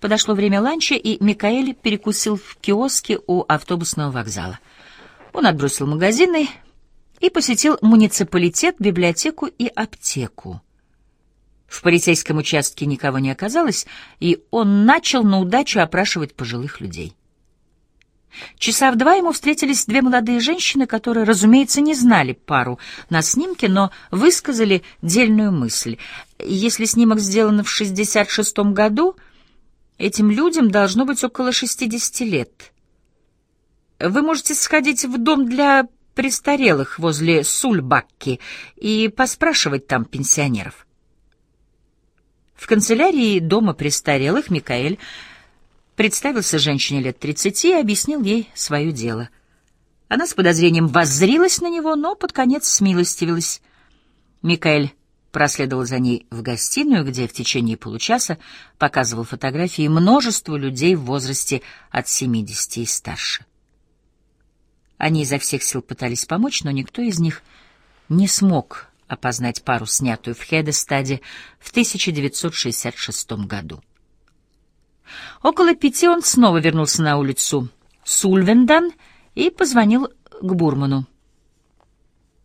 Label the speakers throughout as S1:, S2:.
S1: Подошло время ланча, и Микаэль перекусил в киоске у автобусного вокзала. Он отбросил магазины и посетил муниципалитет, библиотеку и аптеку. В полицейском участке никого не оказалось, и он начал на удачу опрашивать пожилых людей. Часа в два ему встретились две молодые женщины, которые, разумеется, не знали пару на снимке, но высказали дельную мысль. Если снимок сделан в 66-м году, этим людям должно быть около 60 лет. Вы можете сходить в дом для престарелых возле Сульбакки и поспрашивать там пенсионеров. В канцелярии дома престарелых Микаэль представился женщине лет тридцати и объяснил ей свое дело. Она с подозрением воззрилась на него, но под конец смилостивилась. Микаэль проследовал за ней в гостиную, где в течение получаса показывал фотографии множества людей в возрасте от 70 и старше. Они изо всех сил пытались помочь, но никто из них не смог опознать пару, снятую в Хедестаде в 1966 году. Около пяти он снова вернулся на улицу Сульвендан и позвонил к Бурману.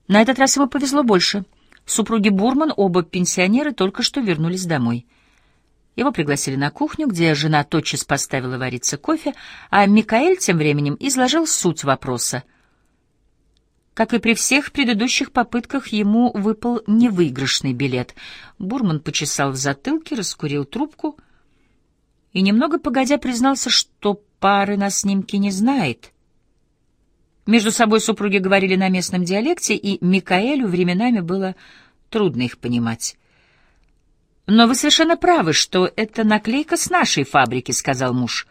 S1: На этот раз ему повезло больше. Супруги Бурман, оба пенсионеры, только что вернулись домой. Его пригласили на кухню, где жена тотчас поставила вариться кофе, а Микаэль тем временем изложил суть вопроса. Как и при всех предыдущих попытках, ему выпал невыигрышный билет. Бурман почесал в затылке, раскурил трубку — и немного погодя признался, что пары на снимке не знает. Между собой супруги говорили на местном диалекте, и Микаэлю временами было трудно их понимать. «Но вы совершенно правы, что это наклейка с нашей фабрики», — сказал муж.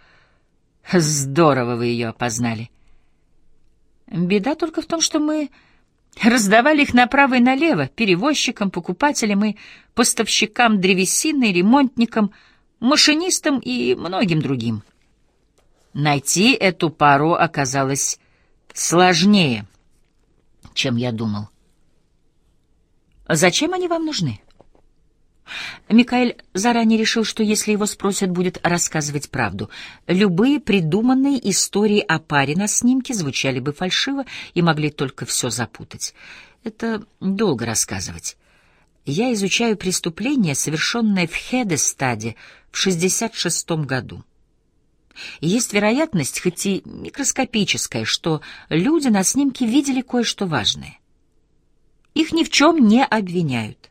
S1: «Здорово вы ее опознали». «Беда только в том, что мы раздавали их направо и налево, перевозчикам, покупателям и поставщикам древесины, ремонтникам — машинистам и многим другим. Найти эту пару оказалось сложнее, чем я думал. Зачем они вам нужны? Микаэль заранее решил, что если его спросят, будет рассказывать правду. Любые придуманные истории о паре на снимке звучали бы фальшиво и могли только все запутать. Это долго рассказывать. Я изучаю преступление, совершенное в Хедестаде в 66 году. Есть вероятность, хоть и микроскопическая, что люди на снимке видели кое-что важное. Их ни в чем не обвиняют.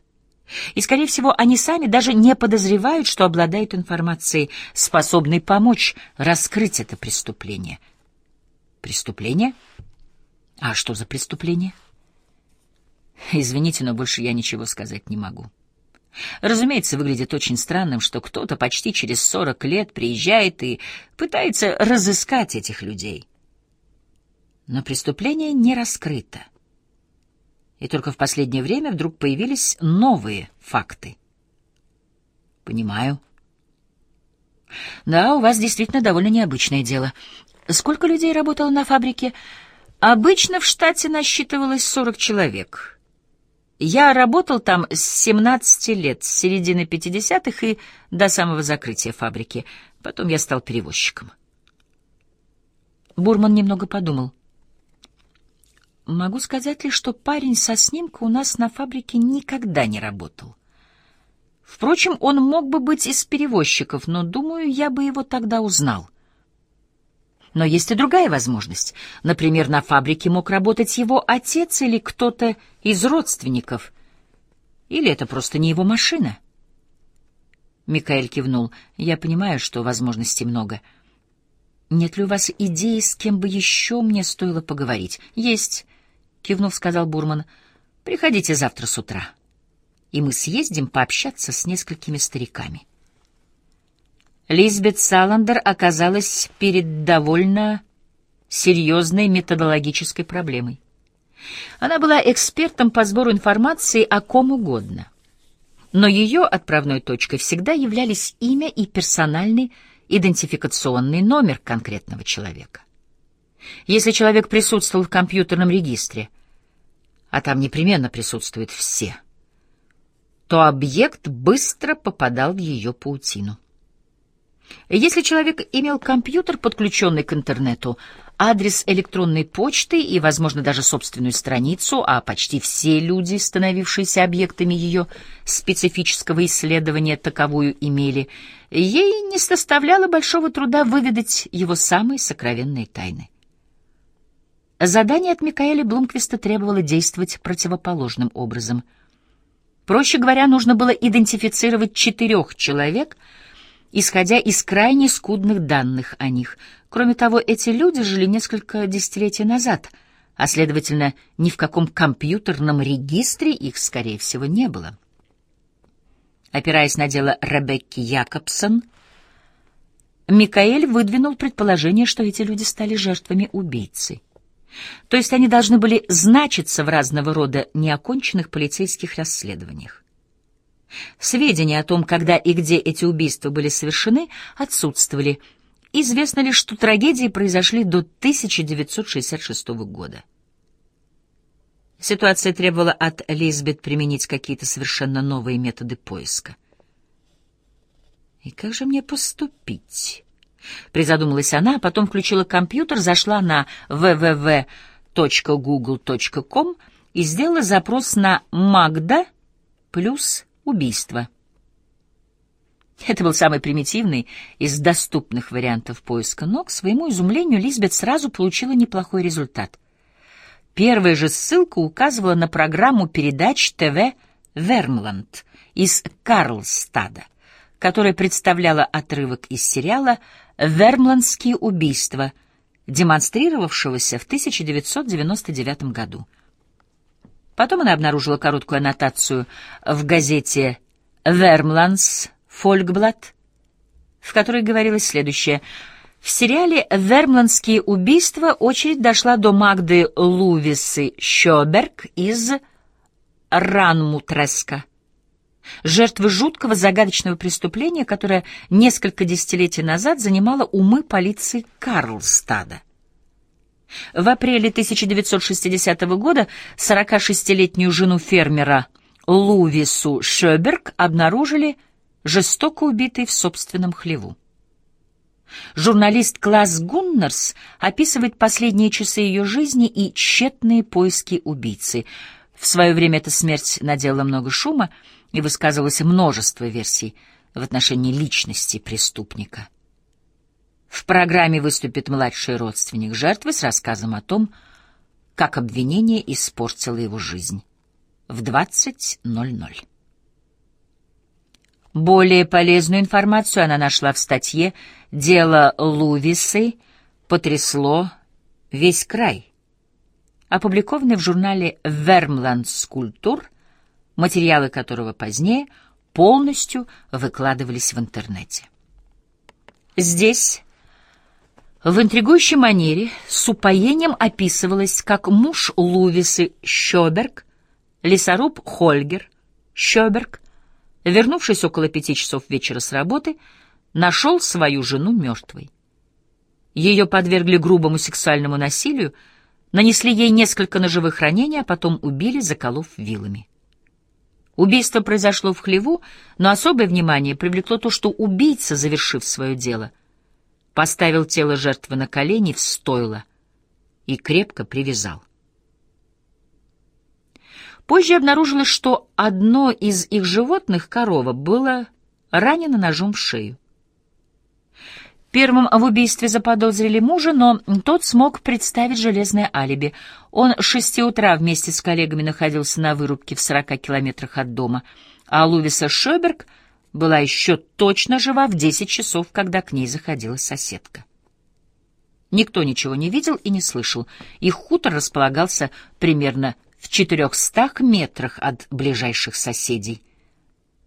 S1: И, скорее всего, они сами даже не подозревают, что обладают информацией, способной помочь раскрыть это преступление. Преступление? А что за преступление? Извините, но больше я ничего сказать не могу. Разумеется, выглядит очень странным, что кто-то почти через сорок лет приезжает и пытается разыскать этих людей. Но преступление не раскрыто. И только в последнее время вдруг появились новые факты. Понимаю. Да, у вас действительно довольно необычное дело. Сколько людей работало на фабрике? Обычно в штате насчитывалось сорок человек. Я работал там с 17 лет, с середины 50-х и до самого закрытия фабрики. Потом я стал перевозчиком. Бурман немного подумал. Могу сказать ли, что парень со снимка у нас на фабрике никогда не работал. Впрочем, он мог бы быть из перевозчиков, но, думаю, я бы его тогда узнал. Но есть и другая возможность. Например, на фабрике мог работать его отец или кто-то из родственников. Или это просто не его машина? Микаэль кивнул. Я понимаю, что возможностей много. Нет ли у вас идеи, с кем бы еще мне стоило поговорить? Есть, кивнув, сказал Бурман. Приходите завтра с утра, и мы съездим пообщаться с несколькими стариками. Лизбет Саландер оказалась перед довольно серьезной методологической проблемой. Она была экспертом по сбору информации о ком угодно. Но ее отправной точкой всегда являлись имя и персональный идентификационный номер конкретного человека. Если человек присутствовал в компьютерном регистре, а там непременно присутствуют все, то объект быстро попадал в ее паутину. Если человек имел компьютер, подключенный к интернету, адрес электронной почты и, возможно, даже собственную страницу, а почти все люди, становившиеся объектами ее специфического исследования, таковую имели, ей не составляло большого труда выведать его самые сокровенные тайны. Задание от Микаэля Блумквиста требовало действовать противоположным образом. Проще говоря, нужно было идентифицировать четырех человек, исходя из крайне скудных данных о них. Кроме того, эти люди жили несколько десятилетий назад, а, следовательно, ни в каком компьютерном регистре их, скорее всего, не было. Опираясь на дело Ребекки Якобсон, Микаэль выдвинул предположение, что эти люди стали жертвами убийцы. То есть они должны были значиться в разного рода неоконченных полицейских расследованиях. Сведения о том, когда и где эти убийства были совершены, отсутствовали. Известно лишь, что трагедии произошли до 1966 года. Ситуация требовала от Лизбет применить какие-то совершенно новые методы поиска. «И как же мне поступить?» Призадумалась она, а потом включила компьютер, зашла на www.google.com и сделала запрос на «Магда» плюс «убийство». Это был самый примитивный из доступных вариантов поиска, но, к своему изумлению, Лизбет сразу получила неплохой результат. Первая же ссылка указывала на программу передач ТВ «Вермланд» из Карлстада, которая представляла отрывок из сериала Вермландские убийства, демонстрировавшегося в 1999 году. Потом она обнаружила короткую аннотацию в газете «Вермландс Фолькблат», в которой говорилось следующее. В сериале «Вермландские убийства» очередь дошла до Магды Лувисы Щоберг из Ранмутреска жертвы жуткого загадочного преступления, которое несколько десятилетий назад занимало умы полиции Карлстада. В апреле 1960 года 46-летнюю жену фермера Лувису Шёберг обнаружили жестоко убитой в собственном хлеву. Журналист Класс Гуннерс описывает последние часы ее жизни и тщетные поиски убийцы. В свое время эта смерть наделала много шума, и высказывалось множество версий в отношении личности преступника. В программе выступит младший родственник жертвы с рассказом о том, как обвинение испортило его жизнь. В 20.00. Более полезную информацию она нашла в статье «Дело Лувисы потрясло весь край», опубликованной в журнале «Вермланд Скульптур» материалы которого позднее полностью выкладывались в интернете. Здесь в интригующей манере с упоением описывалось, как муж Лувисы Щоберг, лесоруб Хольгер Щоберг, вернувшись около пяти часов вечера с работы, нашел свою жену мертвой. Ее подвергли грубому сексуальному насилию, нанесли ей несколько ножевых ранений, а потом убили, заколов вилами. Убийство произошло в хлеву, но особое внимание привлекло то, что убийца, завершив свое дело, поставил тело жертвы на колени в стойло и крепко привязал. Позже обнаружилось, что одно из их животных, корова, было ранено ножом в шею. Первым в убийстве заподозрили мужа, но тот смог представить железное алиби. Он с шести утра вместе с коллегами находился на вырубке в сорока километрах от дома, а Лувиса Шоберг была еще точно жива в десять часов, когда к ней заходила соседка. Никто ничего не видел и не слышал. Их хутор располагался примерно в четырехстах метрах от ближайших соседей.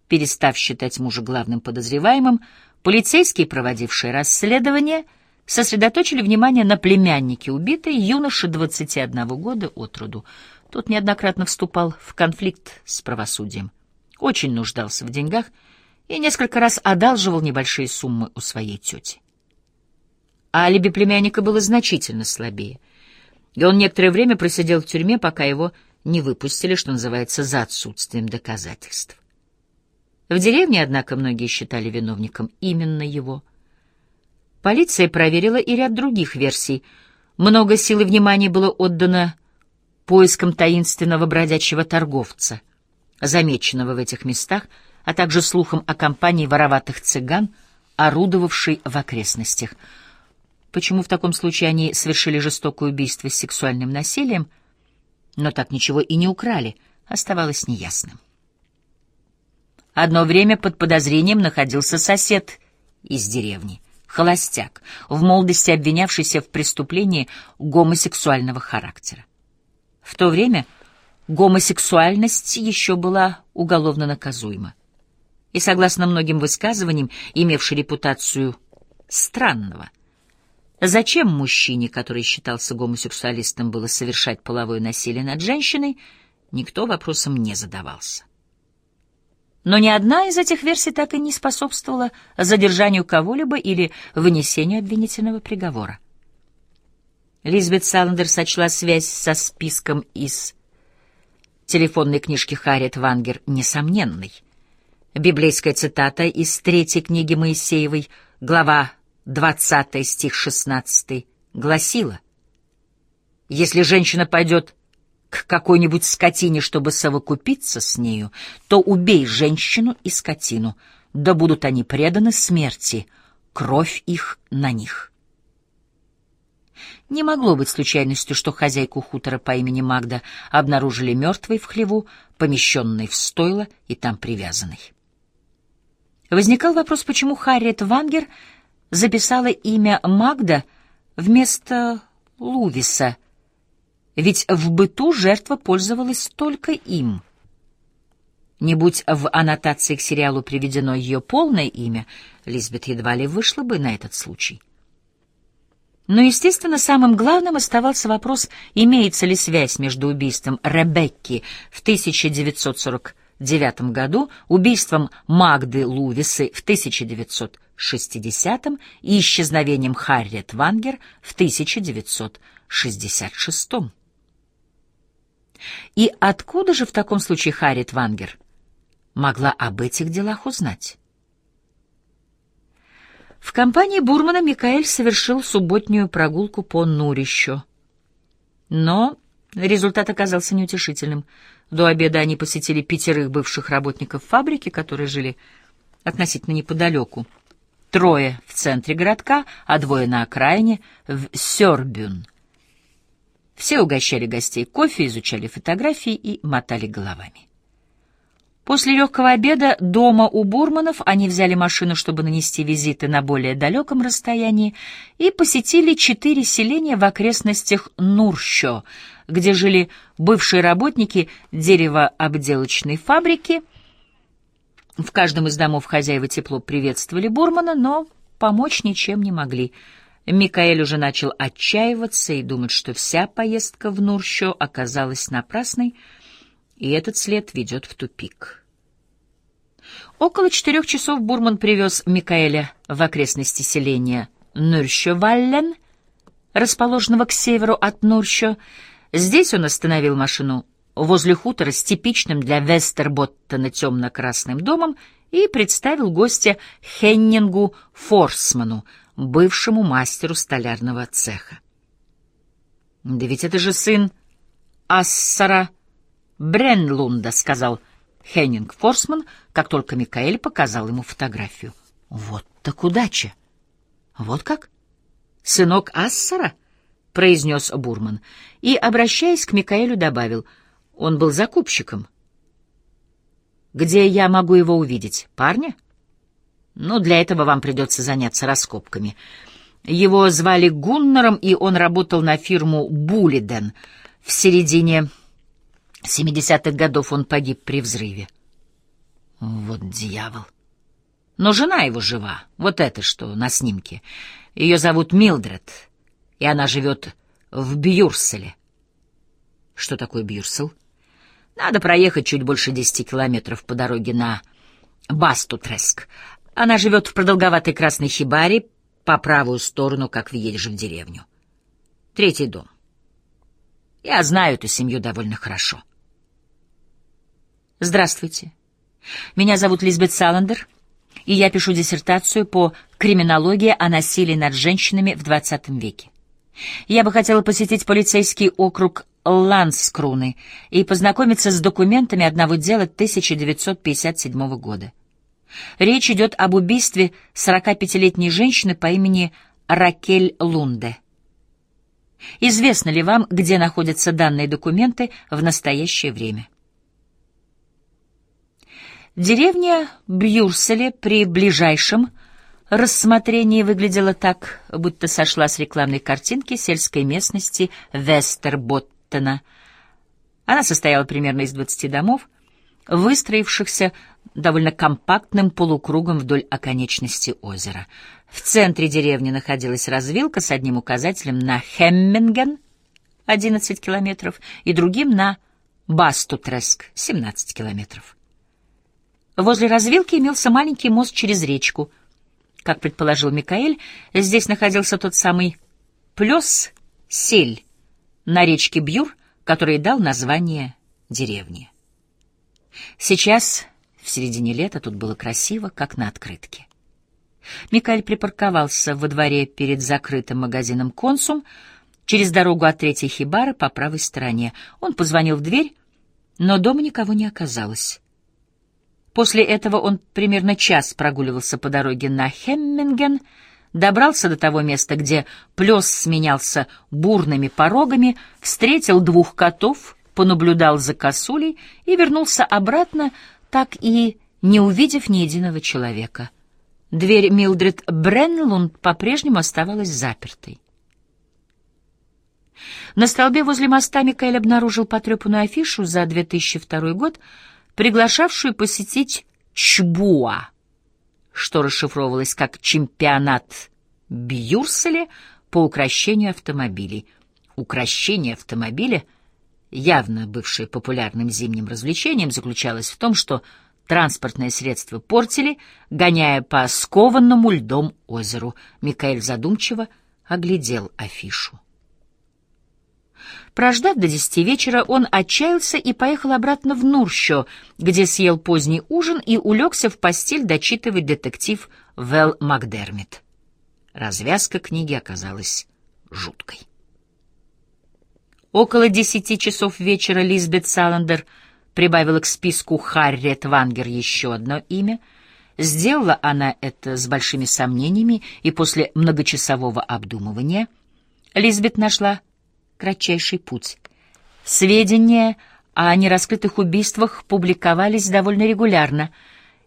S1: Перестав считать мужа главным подозреваемым, Полицейские, проводившие расследование, сосредоточили внимание на племяннике убитой, юноше 21 года от роду. Тот неоднократно вступал в конфликт с правосудием, очень нуждался в деньгах и несколько раз одалживал небольшие суммы у своей тети. Алиби племянника было значительно слабее, и он некоторое время просидел в тюрьме, пока его не выпустили, что называется, за отсутствием доказательств. В деревне, однако, многие считали виновником именно его. Полиция проверила и ряд других версий. Много сил и внимания было отдано поискам таинственного бродячего торговца, замеченного в этих местах, а также слухам о компании вороватых цыган, орудовавшей в окрестностях. Почему в таком случае они совершили жестокое убийство с сексуальным насилием, но так ничего и не украли, оставалось неясным. Одно время под подозрением находился сосед из деревни, холостяк, в молодости обвинявшийся в преступлении гомосексуального характера. В то время гомосексуальность еще была уголовно наказуема. И, согласно многим высказываниям, имевшей репутацию странного, зачем мужчине, который считался гомосексуалистом, было совершать половое насилие над женщиной, никто вопросом не задавался. Но ни одна из этих версий так и не способствовала задержанию кого-либо или вынесению обвинительного приговора. Лизбет Саландер сочла связь со списком из телефонной книжки Харриет Вангер несомненной. Библейская цитата из третьей книги Моисеевой, глава 20, стих 16, гласила «Если женщина пойдет к какой-нибудь скотине, чтобы совокупиться с нею, то убей женщину и скотину, да будут они преданы смерти, кровь их на них». Не могло быть случайностью, что хозяйку хутора по имени Магда обнаружили мертвой в хлеву, помещенной в стойло и там привязанной. Возникал вопрос, почему Харриет Вангер записала имя Магда вместо Лувиса, ведь в быту жертва пользовалась только им. Не будь в аннотации к сериалу приведено ее полное имя, Лизбет едва ли вышла бы на этот случай. Но, естественно, самым главным оставался вопрос, имеется ли связь между убийством Ребекки в 1949 году, убийством Магды Лувисы в 1960 и исчезновением Харриет Вангер в 1966. И откуда же в таком случае Харриет Вангер могла об этих делах узнать? В компании Бурмана Микаэль совершил субботнюю прогулку по Нурищу. Но результат оказался неутешительным. До обеда они посетили пятерых бывших работников фабрики, которые жили относительно неподалеку. Трое в центре городка, а двое на окраине, в Сёрбюн. Все угощали гостей кофе, изучали фотографии и мотали головами. После легкого обеда дома у Бурманов они взяли машину, чтобы нанести визиты на более далеком расстоянии, и посетили четыре селения в окрестностях Нурщо, где жили бывшие работники деревообделочной фабрики. В каждом из домов хозяева тепло приветствовали Бурмана, но помочь ничем не могли. Микаэль уже начал отчаиваться и думать, что вся поездка в Нурщо оказалась напрасной, и этот след ведет в тупик. Около четырех часов Бурман привез Микаэля в окрестности селения Нурщо-Валлен, расположенного к северу от Нурщо. Здесь он остановил машину возле хутора с типичным для Вестерботтена темно-красным домом и представил гостя Хеннингу Форсману, бывшему мастеру столярного цеха. «Да ведь это же сын Ассара Бренлунда», — сказал Хеннинг Форсман, как только Микаэль показал ему фотографию. «Вот так удача!» «Вот как?» «Сынок Ассара?» — произнес Бурман. И, обращаясь к Микаэлю, добавил. «Он был закупщиком». «Где я могу его увидеть? Парня?» «Ну, для этого вам придется заняться раскопками». Его звали Гуннером, и он работал на фирму «Булиден» в середине 70-х годов он погиб при взрыве. Вот дьявол. Но жена его жива. Вот это что на снимке. Ее зовут Милдред, и она живет в Бьюрселе. Что такое Бьюрсел? Надо проехать чуть больше десяти километров по дороге на Бастутреск. Она живет в продолговатой красной хибаре по правую сторону, как въедешь в деревню. Третий дом. Я знаю эту семью довольно хорошо. — Здравствуйте. Меня зовут Лизбет Саландер, и я пишу диссертацию по Криминология о насилии над женщинами в XX веке. Я бы хотела посетить полицейский округ Ланскруны и познакомиться с документами одного дела 1957 года. Речь идет об убийстве 45-летней женщины по имени Ракель Лунде. Известно ли вам, где находятся данные документы в настоящее время? Деревня Бьюрселе при ближайшем рассмотрении выглядела так, будто сошла с рекламной картинки сельской местности Вестерботтена. Она состояла примерно из 20 домов, выстроившихся довольно компактным полукругом вдоль оконечности озера. В центре деревни находилась развилка с одним указателем на Хемминген, 11 километров, и другим на Бастутреск, 17 километров. Возле развилки имелся маленький мост через речку. Как предположил Микаэль, здесь находился тот самый плес сель на речке Бьюр, который дал название деревне. Сейчас, в середине лета, тут было красиво, как на открытке. Микаэль припарковался во дворе перед закрытым магазином «Консум», через дорогу от третьей хибары по правой стороне. Он позвонил в дверь, но дома никого не оказалось. После этого он примерно час прогуливался по дороге на Хемминген, добрался до того места, где плес сменялся бурными порогами, встретил двух котов, понаблюдал за косулей и вернулся обратно, так и не увидев ни единого человека. Дверь Милдред Бреннелунд по-прежнему оставалась запертой. На столбе возле моста Микаэль обнаружил потрепанную афишу за 2002 год — приглашавшую посетить Чбуа, что расшифровывалось как «чемпионат Бьюрселе по украшению автомобилей». Укращение автомобиля, явно бывшее популярным зимним развлечением, заключалось в том, что транспортное средство портили, гоняя по скованному льдом озеру. Микаэль задумчиво оглядел афишу. Прождав до десяти вечера, он отчаялся и поехал обратно в Нурщо, где съел поздний ужин и улегся в постель дочитывать детектив Вэл Макдермит. Развязка книги оказалась жуткой. Около десяти часов вечера Лизбет Саландер прибавила к списку Харриет Вангер еще одно имя. Сделала она это с большими сомнениями, и после многочасового обдумывания Лизбет нашла кратчайший путь. Сведения о нераскрытых убийствах публиковались довольно регулярно,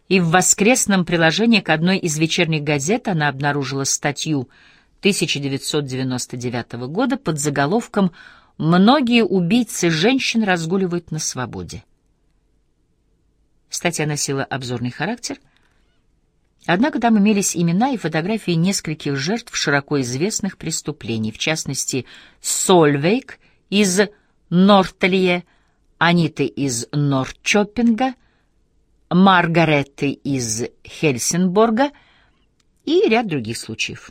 S1: и в воскресном приложении к одной из вечерних газет она обнаружила статью 1999 года под заголовком «Многие убийцы женщин разгуливают на свободе». Статья носила обзорный характер, Однако там имелись имена и фотографии нескольких жертв широко известных преступлений, в частности, Сольвейк из Нортелье, Аниты из Норчопинга, Маргареты из Хельсинборга и ряд других случаев.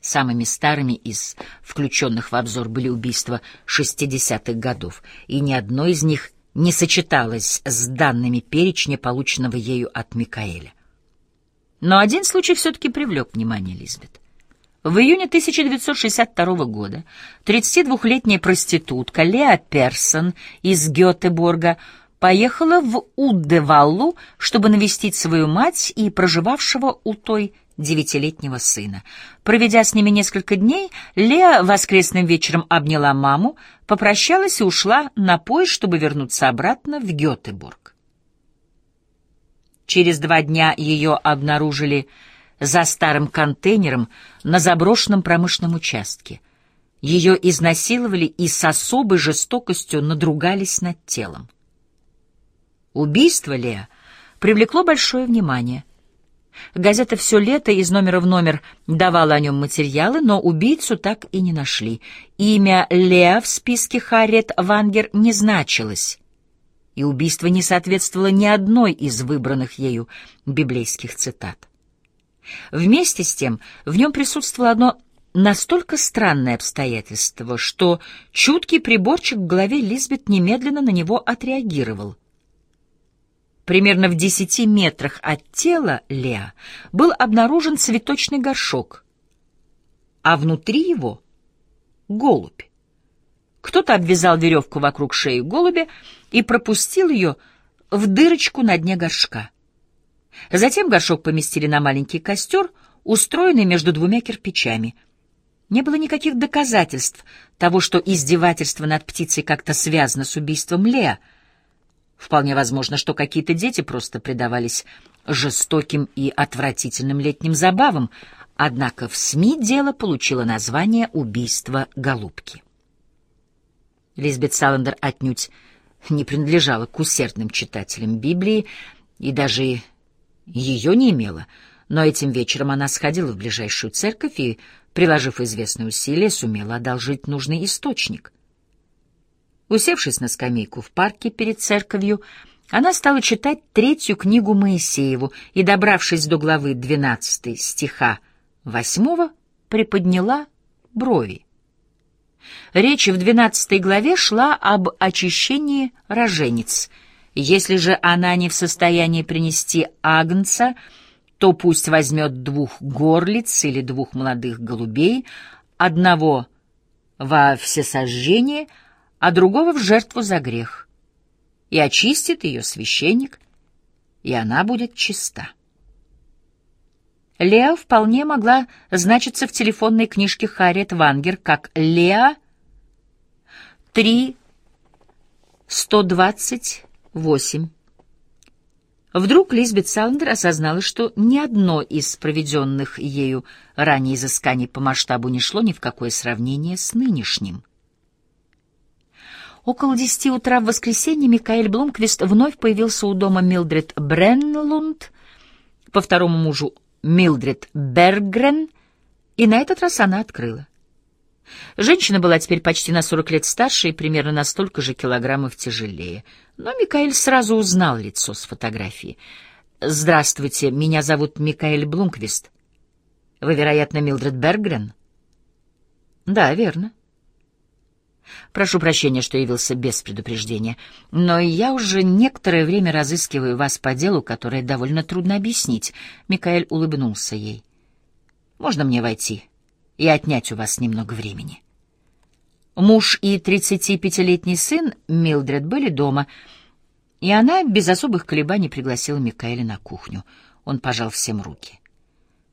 S1: Самыми старыми из включенных в обзор были убийства 60-х годов, и ни одно из них не сочеталось с данными перечня, полученного ею от Микаэля. Но один случай все-таки привлек внимание Лизбет. В июне 1962 года 32-летняя проститутка Леа Персон из Гетеборга поехала в Уддеваллу, чтобы навестить свою мать и проживавшего у той девятилетнего сына. Проведя с ними несколько дней, Леа воскресным вечером обняла маму, попрощалась и ушла на поезд, чтобы вернуться обратно в Гетеборг. Через два дня ее обнаружили за старым контейнером на заброшенном промышленном участке. Ее изнасиловали и с особой жестокостью надругались над телом. Убийство Леа привлекло большое внимание. Газета все лето из номера в номер давала о нем материалы, но убийцу так и не нашли. Имя Леа в списке Харриет Вангер не значилось и убийство не соответствовало ни одной из выбранных ею библейских цитат. Вместе с тем в нем присутствовало одно настолько странное обстоятельство, что чуткий приборчик в голове Лизбет немедленно на него отреагировал. примерно в десяти метрах от тела Леа, был обнаружен цветочный горшок, а внутри его — голубь. Кто-то обвязал веревку вокруг шеи голубя и пропустил ее в дырочку на дне горшка. Затем горшок поместили на маленький костер, устроенный между двумя кирпичами. Не было никаких доказательств того, что издевательство над птицей как-то связано с убийством Леа. Вполне возможно, что какие-то дети просто предавались жестоким и отвратительным летним забавам, однако в СМИ дело получило название «Убийство голубки». Лизбет Саландер отнюдь не принадлежала к усердным читателям Библии и даже ее не имела, но этим вечером она сходила в ближайшую церковь и, приложив известные усилия, сумела одолжить нужный источник. Усевшись на скамейку в парке перед церковью, она стала читать третью книгу Моисееву и, добравшись до главы 12 стиха 8, приподняла брови. Речь в двенадцатой главе шла об очищении рожениц. Если же она не в состоянии принести агнца, то пусть возьмет двух горлиц или двух молодых голубей, одного во всесожжение, а другого в жертву за грех. И очистит ее священник, и она будет чиста. Леа вполне могла значиться в телефонной книжке Харриет Вангер как Леа 3 128. Вдруг Лизбет Саландер осознала, что ни одно из проведенных ею ранее изысканий по масштабу не шло ни в какое сравнение с нынешним. Около десяти утра в воскресенье Микаэль Блумквист вновь появился у дома Милдред Бренлунд, по второму мужу Милдред Бергрен, и на этот раз она открыла. Женщина была теперь почти на сорок лет старше и примерно на столько же килограммов тяжелее. Но Микаэль сразу узнал лицо с фотографии. «Здравствуйте, меня зовут Микаэль Блумквист. Вы, вероятно, Милдред Бергрен?» «Да, верно». Прошу прощения, что явился без предупреждения, но я уже некоторое время разыскиваю вас по делу, которое довольно трудно объяснить. Микаэль улыбнулся ей. Можно мне войти и отнять у вас немного времени? Муж и 35-летний сын Милдред были дома, и она без особых колебаний пригласила Микаэля на кухню. Он пожал всем руки.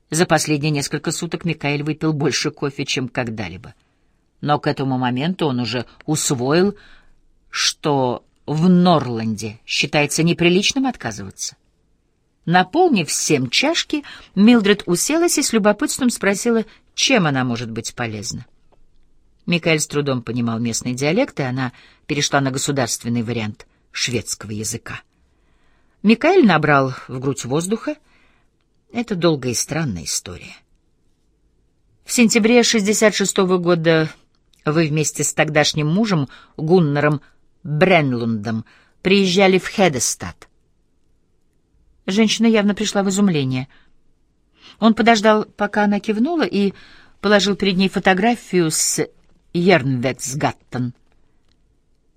S1: За последние несколько суток Микаэль выпил больше кофе, чем когда-либо — но к этому моменту он уже усвоил, что в Норланде считается неприличным отказываться. Наполнив всем чашки, Милдред уселась и с любопытством спросила, чем она может быть полезна. Микаэль с трудом понимал местный диалект, и она перешла на государственный вариант шведского языка. Микаэль набрал в грудь воздуха. Это долгая и странная история. В сентябре 66 -го года вы вместе с тогдашним мужем Гуннером Бренлундом приезжали в Хедестад. Женщина явно пришла в изумление. Он подождал, пока она кивнула, и положил перед ней фотографию с Ернвексгаттен.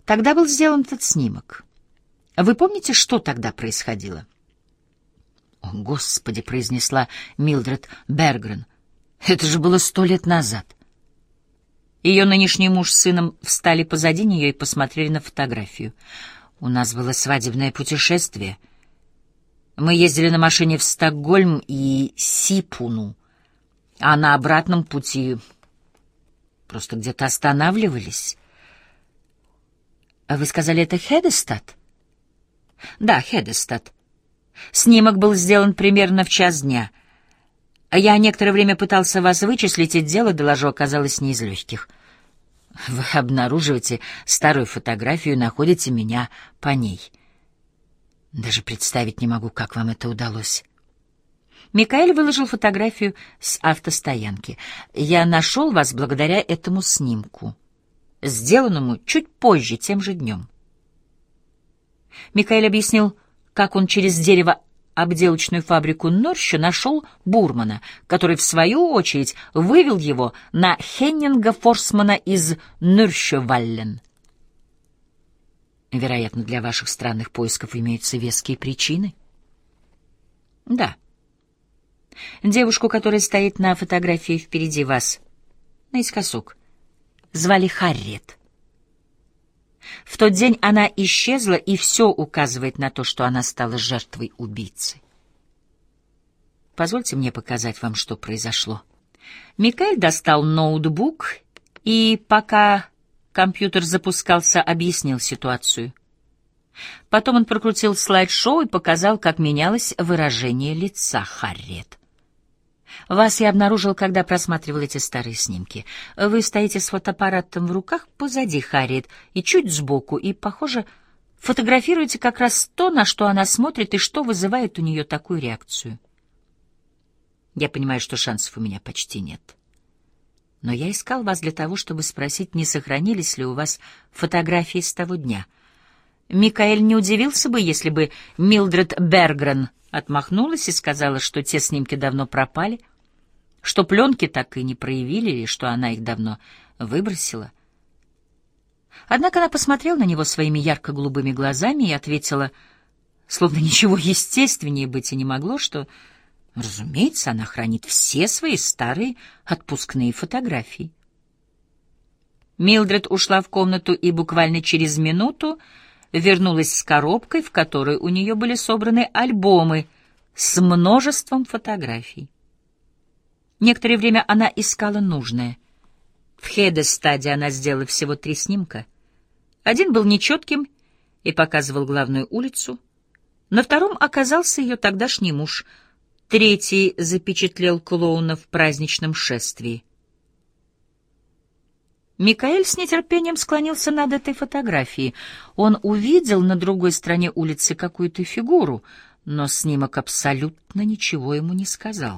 S1: Тогда был сделан этот снимок. Вы помните, что тогда происходило? «О, Господи!» — произнесла Милдред Бергрен. «Это же было сто лет назад. Ее нынешний муж с сыном встали позади нее и посмотрели на фотографию. «У нас было свадебное путешествие. Мы ездили на машине в Стокгольм и Сипуну, а на обратном пути просто где-то останавливались». «А вы сказали, это Хедестад?» «Да, Хедестад. Снимок был сделан примерно в час дня». Я некоторое время пытался вас вычислить, и дело, доложу, оказалось не из легких. Вы обнаруживаете старую фотографию и находите меня по ней. Даже представить не могу, как вам это удалось. Микаэль выложил фотографию с автостоянки. Я нашел вас благодаря этому снимку, сделанному чуть позже, тем же днем. Микаэль объяснил, как он через дерево обделочную фабрику Норща нашел Бурмана, который, в свою очередь, вывел его на Хеннинга Форсмана из Нюрщеваллен. Вероятно, для ваших странных поисков имеются веские причины. Да. Девушку, которая стоит на фотографии впереди вас, наискосок, звали Харриет. В тот день она исчезла, и все указывает на то, что она стала жертвой убийцы. Позвольте мне показать вам, что произошло. Микаэль достал ноутбук и, пока компьютер запускался, объяснил ситуацию. Потом он прокрутил слайд-шоу и показал, как менялось выражение лица Харриет. Вас я обнаружил, когда просматривал эти старые снимки. Вы стоите с фотоаппаратом в руках позади Харриет и чуть сбоку, и, похоже, фотографируете как раз то, на что она смотрит и что вызывает у нее такую реакцию. Я понимаю, что шансов у меня почти нет. Но я искал вас для того, чтобы спросить, не сохранились ли у вас фотографии с того дня. Микаэль не удивился бы, если бы Милдред Бергрен отмахнулась и сказала, что те снимки давно пропали, что пленки так и не проявили, или что она их давно выбросила. Однако она посмотрела на него своими ярко-голубыми глазами и ответила, словно ничего естественнее быть и не могло, что, разумеется, она хранит все свои старые отпускные фотографии. Милдред ушла в комнату и буквально через минуту вернулась с коробкой, в которой у нее были собраны альбомы с множеством фотографий. Некоторое время она искала нужное. В Хедес-стадии она сделала всего три снимка. Один был нечетким и показывал главную улицу. На втором оказался ее тогдашний муж. Третий запечатлел клоуна в праздничном шествии. Микаэль с нетерпением склонился над этой фотографией. Он увидел на другой стороне улицы какую-то фигуру, но снимок абсолютно ничего ему не сказал.